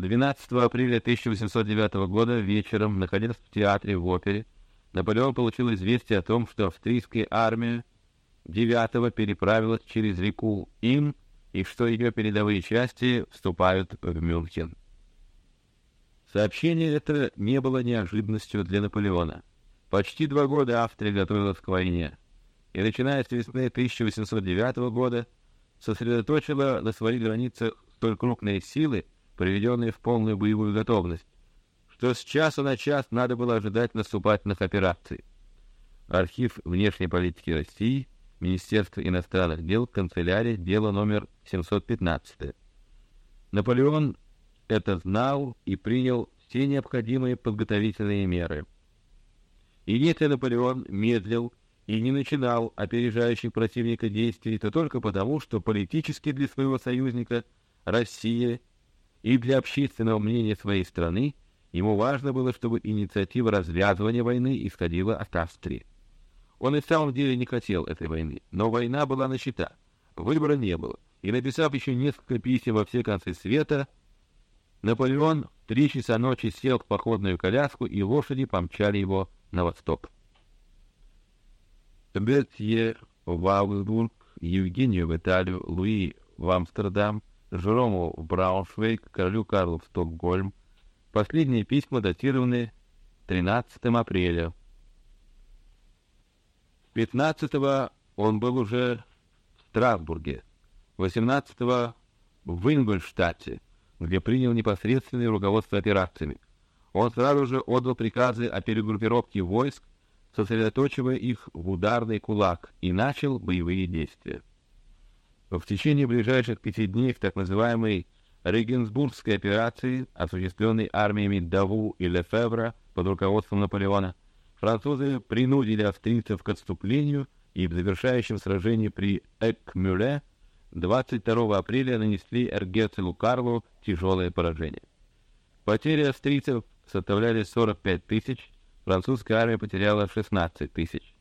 12 апреля 1809 года вечером, находясь в театре в опере, Наполеон получил известие о том, что австрийская армия 9 переправилась через реку Ин и что ее передовые части вступают в Мюнхен. Сообщение это не было неожиданностью для Наполеона. Почти два года Австрия готовилась к войне, и начиная с весны 1809 года сосредоточила на своих границах столь крупные силы, приведенные в полную боевую готовность, что с часа на час надо было ожидать наступательных операций. Архив внешней политики России, Министерство иностранных дел, канцелярия, дело номер 715. Наполеон это знал и принял все необходимые подготовительные меры. И если Наполеон медлил и не начинал опережающих противника действий, то только потому, что политически для своего союзника Россия и для общественного мнения своей страны ему важно было, чтобы инициатива развязывания войны исходила от Австрии. Он и в самом деле не хотел этой войны, но война была начата, выбора не было, и написав еще несколько писем во все концы света, Наполеон три часа ночи сел в походную коляску, и лошади помчали его на восток. Бертье в Аугсбург, Евгению в Италию, Луи в Амстердам, Жерому в Брауншвейг, королю Карлу в Стокгольм. Последние письма датированы 13 апреля. 15 он был уже в Страсбурге, 18 в Ингольштадте, где принял непосредственное руководство операциями. Он сразу же отдал приказы о перегруппировке войск, сосредоточивая их в ударный кулак, и начал боевые действия. В течение ближайших пяти дней в так называемой Регенсбургской операции, осуществленной армиями Даву и Лефевра под руководством Наполеона, французы принудили австрийцев к отступлению и в завершающем сражении при Экмюле 22 апреля нанесли Эргецелу Карлу тяжелое поражение. Потери австрийцев составляли 45 тысяч, французская армия потеряла 16 тысяч.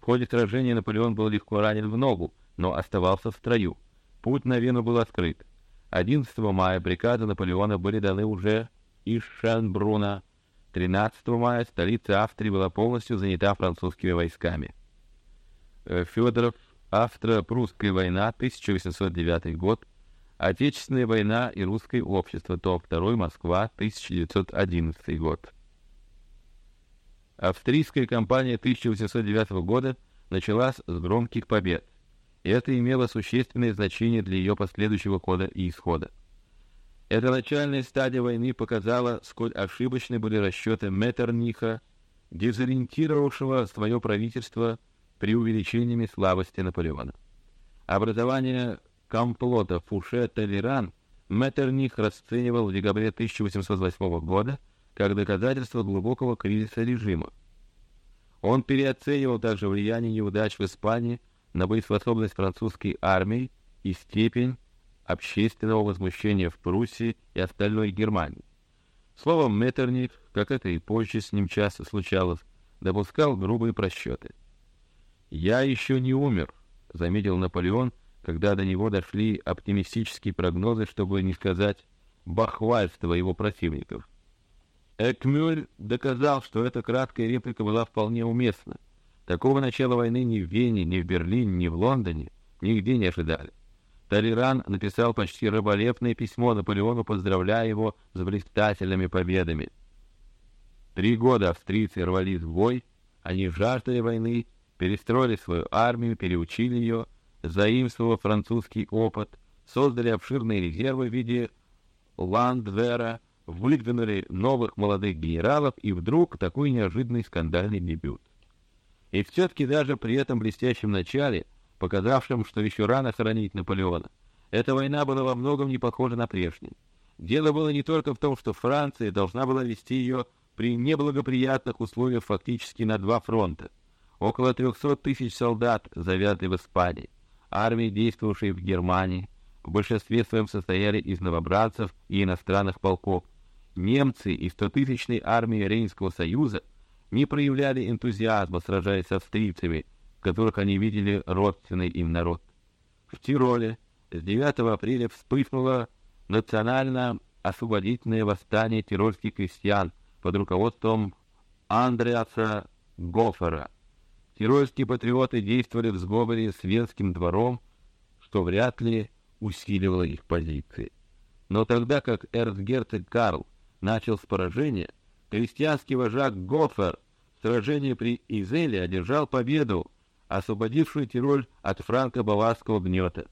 В ходе сражения Наполеон был легко ранен в ногу, но оставался в строю. Путь на Вену был открыт. 11 мая приказы Наполеона были даны уже из Шенбруна. 13 мая столица Австрии была полностью занята французскими войсками. Э, Федоров, Австро-прусская война, 1809 год, Отечественная война и русское общество, том 2, Москва, 1911 год. Австрийская кампания 1809 года началась с громких побед, и это имело существенное значение для ее последующего хода и исхода. Эта начальная стадия войны показала, сколь ошибочны были расчеты Меттерниха, дезориентировавшего свое правительство при увеличении слабости Наполеона. Образование комплота Фуше-Толеран Меттерних расценивал в декабре 1808 года как доказательство глубокого кризиса режима. Он переоценивал также влияние неудач в Испании на боеспособность французской армии и степень общественного возмущения в Пруссии и остальной Германии. Словом, Меттерних, как это и позже с ним часто случалось, допускал грубые просчеты. «Я еще не умер», — заметил Наполеон, — когда до него дошли оптимистические прогнозы, чтобы не сказать бахвальство его противников. Экмюль доказал, что эта краткая реплика была вполне уместна. Такого начала войны ни в Вене, ни в Берлине, ни в Лондоне нигде не ожидали. Толеран написал почти раболепное письмо Наполеону, поздравляя его с блистательными победами. Три года австрийцы рвались в бой, они жаждали войны, перестроили свою армию, переучили ее, заимствовав французский опыт, создали обширные резервы в виде ландвера, выдвинули новых молодых генералов, и вдруг такой неожиданный скандальный дебют. И все-таки даже при этом блестящем начале, показавшем, что еще рано хоронить Наполеона, эта война была во многом не похожа на прежнюю. Дело было не только в том, что Франция должна была вести ее при неблагоприятных условиях фактически на два фронта. Около 300 тысяч солдат завязли в Испании. Армии, действовавшие в Германии, в большинстве своем состояли из новобранцев и иностранных полков. Немцы и стотысячной армии Рейнского союза не проявляли энтузиазма, сражаясь с австрийцами, которых они видели родственный им народ. В Тироле с 9 апреля вспыхнула национально освободительное восстание тирольских крестьян под руководством Андреаса Гофера. Тирольские патриоты действовали в сговоре с Венским двором, что вряд ли усиливало их позиции. Но тогда как эрцгерцог Карл начал с поражения, крестьянский вожак Гофер в сражении при Изеле одержал победу, освободившую Тироль от франко-баварского гнета.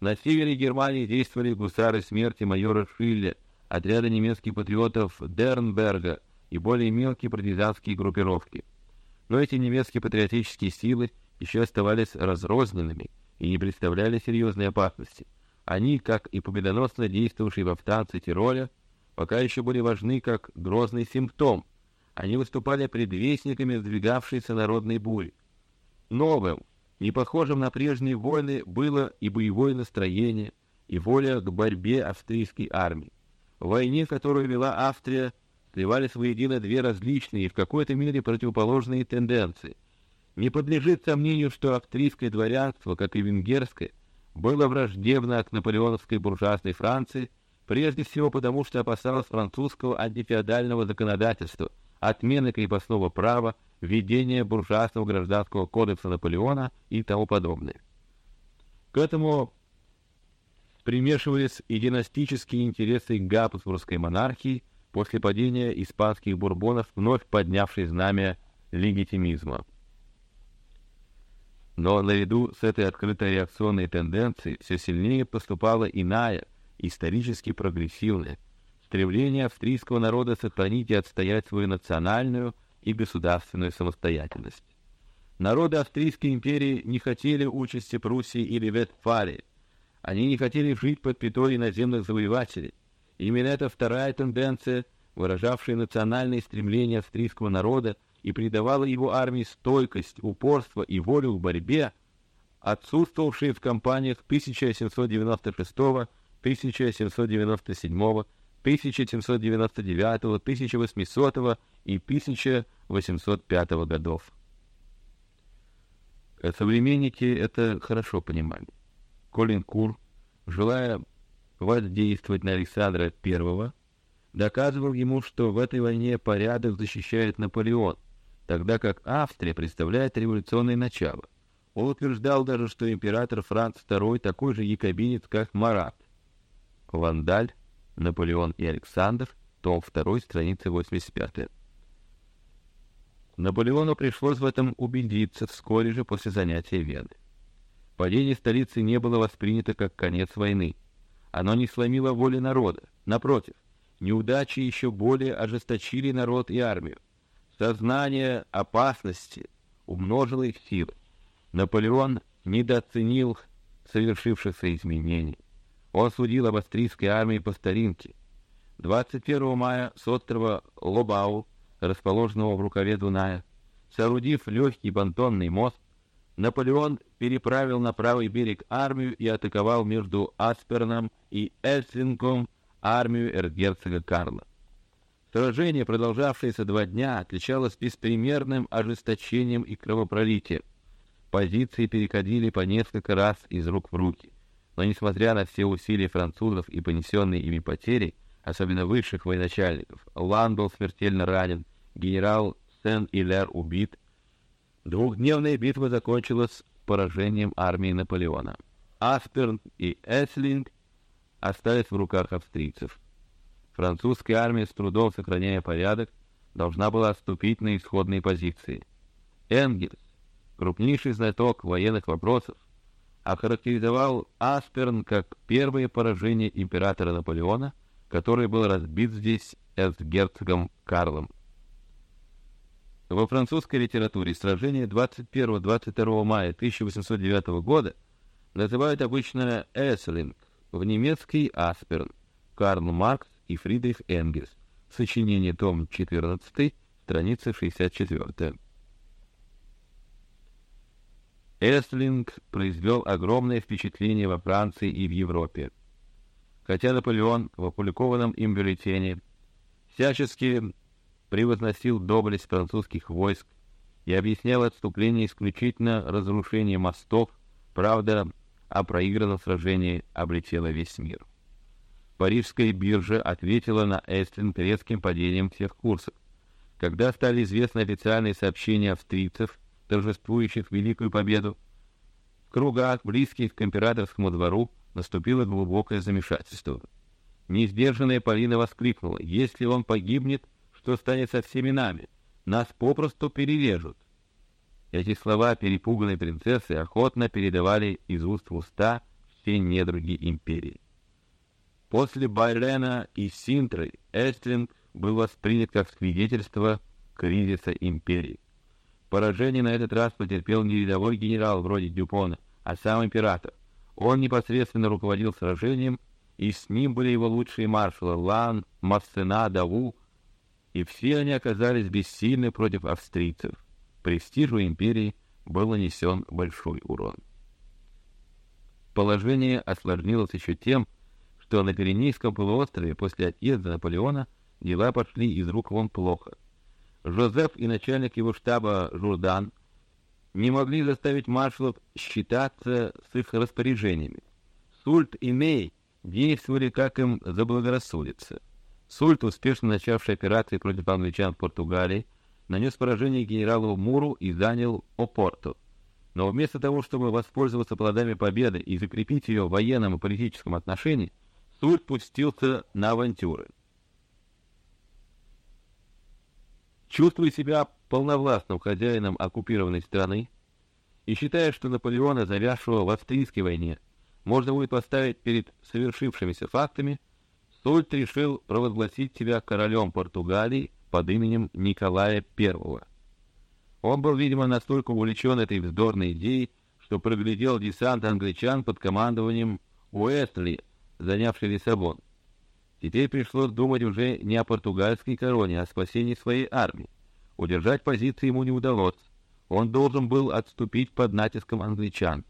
На севере Германии действовали гусары смерти майора Шилля, отряда немецких патриотов Дернберга и более мелкие партизанские группировки. Но эти немецкие патриотические силы еще оставались разрозненными и не представляли серьезной опасности. Они, как и победоносно действовавшие во Франции Тироля, пока еще были важны как грозный симптом. Они выступали предвестниками сдвигавшейся народной бури. Новым, не похожим на прежние войны, было и боевое настроение, и воля к борьбе австрийской армии. В войне, которую вела Австрия, сливались воедино две различные и в какой-то мере противоположные тенденции. Не подлежит сомнению, что австрийское дворянство, как и венгерское, было враждебно к наполеоновской буржуазной Франции, прежде всего потому, что опасалось французского антифеодального законодательства, отмены крепостного права, введения буржуазного гражданского кодекса Наполеона и тому подобное. К этому примешивались и династические интересы Габсбургской монархии после падения испанских бурбонов, вновь поднявшей знамя легитимизма. Но наряду с этой открытой реакционной тенденцией все сильнее поступала иная, исторически прогрессивная, стремление австрийского народа сохранить и отстоять свою национальную и государственную самостоятельность. Народы Австрийской империи не хотели участи Пруссии или Вестфалии. Они не хотели жить под пятой иноземных завоевателей. Именно эта вторая тенденция, выражавшая национальные стремления австрийского народа, и придавала его армии стойкость, упорство и волю в борьбе, отсутствовавшие в кампаниях 1796, 1797, 1799, 1800 и 1805 годов. Современники это хорошо понимали. Колин Кур, желая воздействовать на Александра I, доказывал ему, что в этой войне порядок защищает Наполеон, тогда как Австрия представляет революционное начало. Он утверждал даже, что император Франц II такой же якобинец, как Марат. Вандаль, Наполеон и Александр, том 2, страница 85. Наполеону пришлось в этом убедиться вскоре же после занятия Вены. Падение столицы не было воспринято как конец войны. Оно не сломило воли народа. Напротив, неудачи еще более ожесточили народ и армию. Сознание опасности умножило их силы. Наполеон недооценил совершившихся изменений. Он судил об австрийской армии по старинке. 21 мая с острова Лобау, расположенного в рукаве Дуная, соорудив легкий понтонный мост, Наполеон переправил на правый берег армию и атаковал между Асперном и Эссингом армию эрцгерцога Карла. Сражение, продолжавшееся два дня, отличалось беспримерным ожесточением и кровопролитием. Позиции переходили по несколько раз из рук в руки. Но несмотря на все усилия французов и понесенные ими потери, особенно высших военачальников, Лан был смертельно ранен, генерал Сен-Илер убит. Двухдневная битва закончилась поражением армии Наполеона. Асперн и Эслинг остались в руках австрийцев. Французская армия, с трудом сохраняя порядок, должна была отступить на исходные позиции. Энгельс, крупнейший знаток военных вопросов, охарактеризовал Асперн как первое поражение императора Наполеона, который был разбит здесь эрцгерцогом Карлом. Во французской литературе сражение 21-22 мая 1809 года называют обычно Эслинг, в немецкий Асперн. Карл Маркс и Фридрих Энгельс. Сочинение, том 14, страница 64. Эслинг произвел огромное впечатление во Франции и в Европе. Хотя Наполеон в опубликованном им бюллетене всячески превозносил доблесть французских войск и объяснял отступление исключительно разрушением мостов, правда, о проигранном сражении облетела весь мир. Парижская биржа ответила на Эстлинг резким падением всех курсов. Когда стали известны официальные сообщения австрийцев, торжествующих великую победу, в кругах, близких к императорскому двору, наступило глубокое замешательство. Неиздержанная Полина воскликнула: "Если он погибнет, что станет со всеми нами? Нас попросту перережут". Эти слова перепуганной принцессы охотно передавали из уст в уста все недруги империи. После Байрена и Синтры Эстлинг был воспринят как свидетельство кризиса империи. Поражение на этот раз потерпел не рядовой генерал вроде Дюпона, а сам император. Он непосредственно руководил сражением, и с ним были его лучшие маршалы Лан, Массена, Даву, и все они оказались бессильны против австрийцев. Престижу империи был нанесен большой урон. Положение осложнилось еще тем, что на Пиренейском полуострове после отъезда Наполеона дела пошли из рук вон плохо. Жозеф и начальник его штаба Журдан не могли заставить маршалов считаться с их распоряжениями. Сульт и Мей действовали как им заблагорассудится. Сульт, успешно начавший операции против англичан в Португалии, нанес поражение генералу Муру и занял Опорту. Но вместо того, чтобы воспользоваться плодами победы и закрепить ее в военном и политическом отношении, Сульт пустился на авантюры. Чувствуя себя полновластным хозяином оккупированной страны и считая, что Наполеона, завязшего в австрийской войне, можно будет поставить перед совершившимися фактами, Сульт решил провозгласить себя королем Португалии под именем Николая I. Он был, видимо, настолько увлечен этой вздорной идеей, что проглядел десант англичан под командованием Уэстли, занявший Лиссабон. Теперь пришлось думать уже не о португальской короне, а о спасении своей армии. Удержать позиции ему не удалось. Он должен был отступить под натиском англичан.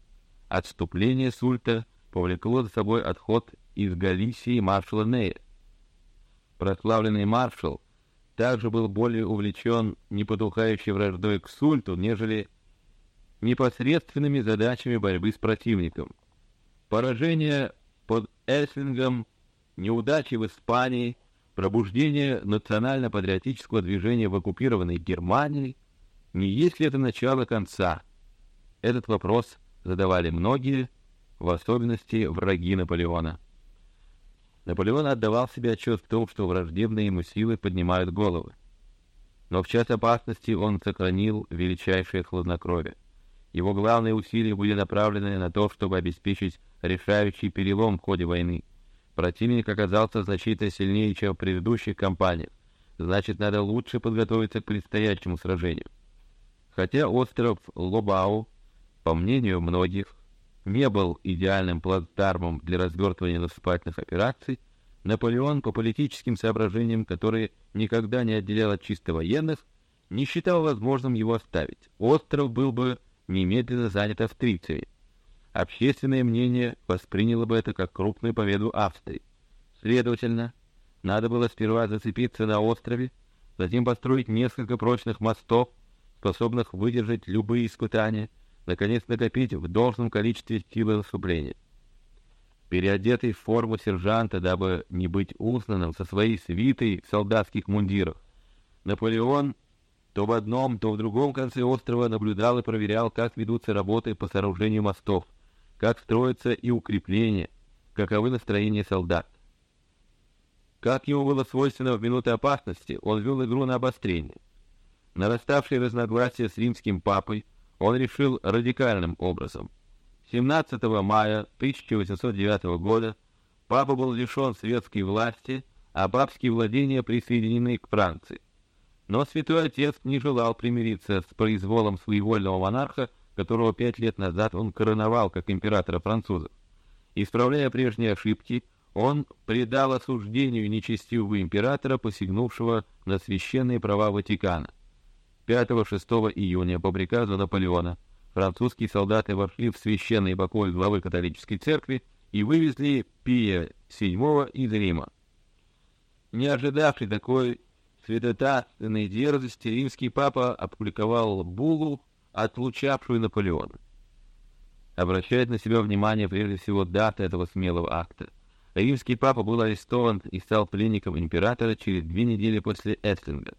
Отступление Сульта повлекло за собой отход из Галисии маршала Нея. Прославленный маршал также был более увлечен непотухающей враждой к Сульту, нежели непосредственными задачами борьбы с противником. Поражение под Эслингом, неудачи в Испании, пробуждение национально-патриотического движения в оккупированной Германии, не есть ли это начало конца? Этот вопрос задавали многие, в особенности враги Наполеона. Наполеон отдавал себе отчет в том, что враждебные ему силы поднимают головы. Но в час опасности он сохранил величайшее хладнокровие. Его главные усилия были направлены на то, чтобы обеспечить решающий перелом в ходе войны. Противник оказался значительно сильнее, чем в предыдущих кампаниях. Значит, надо лучше подготовиться к предстоящему сражению. Хотя остров Лобау, по мнению многих, не был идеальным плацдармом для развертывания наступательных операций, Наполеон по политическим соображениям, которые никогда не отделял от чисто военных, не считал возможным его оставить. Остров был бы немедленно занят австрийцами. Общественное мнение восприняло бы это как крупную победу Австрии. Следовательно, надо было сперва зацепиться на острове, затем построить несколько прочных мостов, способных выдержать любые испытания, наконец накопить в должном количестве силы наступления. Переодетый в форму сержанта, дабы не быть узнанным со своей свитой в солдатских мундирах, Наполеон то в одном, то в другом конце острова наблюдал и проверял, как ведутся работы по сооружению мостов, как строятся и укрепления, каковы настроения солдат. Как ему было свойственно в минуты опасности, он вел игру на обострение. Нараставшие разногласия с римским папой он решил радикальным образом. 17 мая 1809 года папа был лишен светской власти, а папские владения присоединены к Франции. Но святой отец не желал примириться с произволом своевольного монарха, которого пять лет назад он короновал как императора французов. Исправляя прежние ошибки, он предал осуждению нечестивого императора, посягнувшего на священные права Ватикана. 5-6 июня по приказу Наполеона французские солдаты вошли в священный покой главы католической церкви и вывезли Пия VII из Рима. Не ожидавший такой святотатственной дерзости, римский папа опубликовал буллу, отлучавшую Наполеона. Обращает на себя внимание прежде всего дата этого смелого акта. Римский папа был арестован и стал пленником императора через две недели после Эстлинга.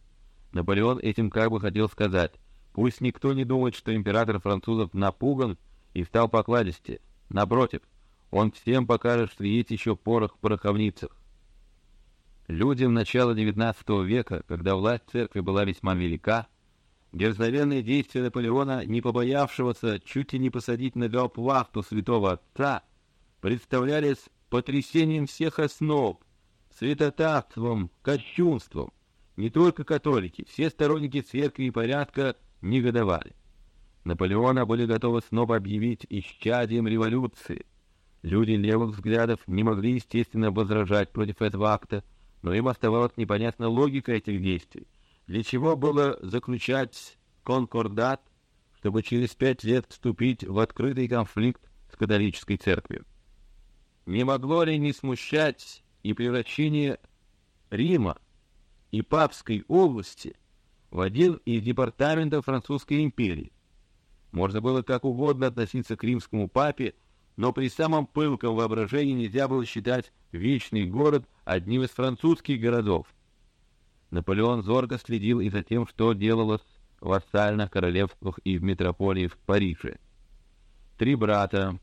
Наполеон этим как бы хотел сказать, пусть никто не думает, что император французов напуган и стал покладисти. Напротив, он всем покажет, что есть еще порох в пороховницах. Людям начала XIX века, когда власть церкви была весьма велика, дерзновенные действия Наполеона, не побоявшегося чуть ли не посадить на гауптвахту святого отца, представлялись потрясением всех основ, святотатством, кощунством. Не только католики, все сторонники церкви и порядка негодовали. Наполеона были готовы снова объявить исчадием революции. Люди левых взглядов не могли, естественно, возражать против этого акта, но им оставалась непонятна логика этих действий. Для чего было заключать конкордат, чтобы через пять лет вступить в открытый конфликт с католической церковью? Не могло ли не смущать и превращение Рима и Папской области в один из департаментов французской империи? Можно было как угодно относиться к римскому папе, но при самом пылком воображении нельзя было считать вечный город одним из французских городов. Наполеон зорко следил и за тем, что делалось в вассальных королевствах и в метрополии в Париже. Три брата,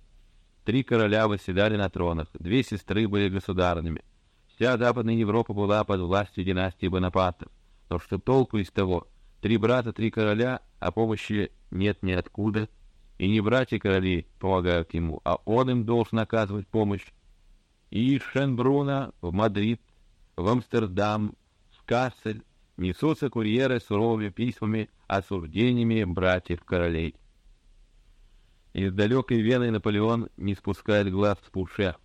три короля восседали на тронах, две сестры были государными. Вся Западная Европа была под властью династии Бонапартов. Но что толку из того? Три брата, три короля, а помощи нет ниоткуда, и не братья короли помогают ему, а он им должен оказывать помощь. И Шенбруна в Мадрид, в Амстердам, Кассель несутся курьеры с суровыми письмами, осуждениями братьев королей. Из далекой Вены Наполеон не спускает глаз с Пуше.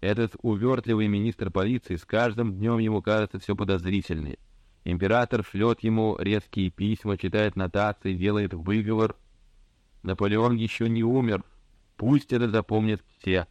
Этот увертливый министр полиции с каждым днем ему кажется все подозрительнее. Император шлет ему резкие письма, читает нотации, делает выговор. Наполеон еще не умер. Пусть это запомнят все.